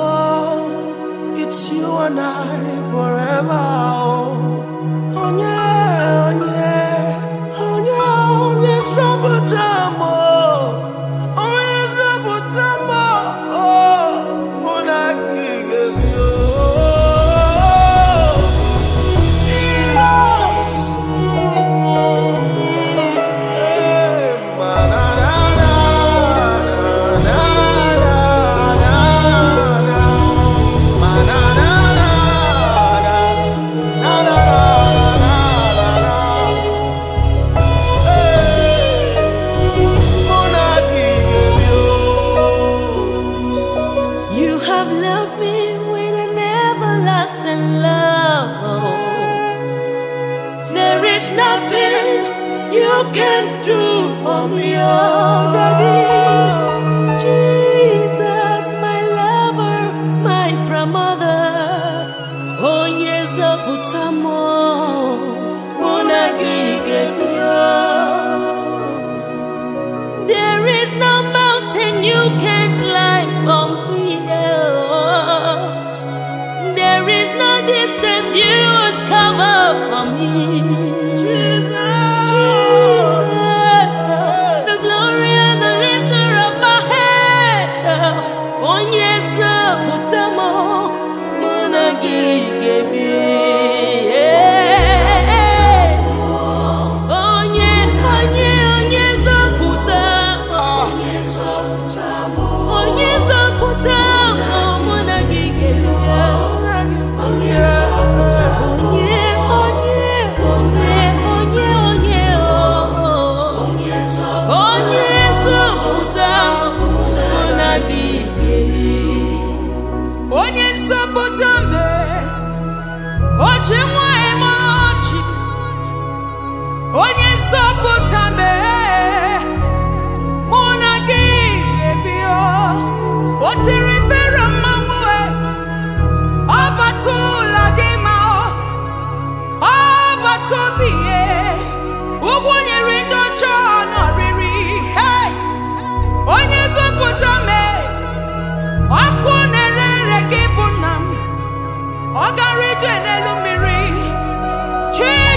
Oh, it's you and I forever. Oh. love me with everlasting love. There is nothing you can do for me oh, already. ọchị nwa eme ọchị onye nzọpụta mee. Mụ na gị ga-ebi o. Tiri fero mmanwụ ọ bata ụlọ gị ma ọ bata obi ya ụgwọ nyere ndị ọcha n'ọrịrị. Onye nzọpụta mee ọkụ na-ere ere gị bụ cheers!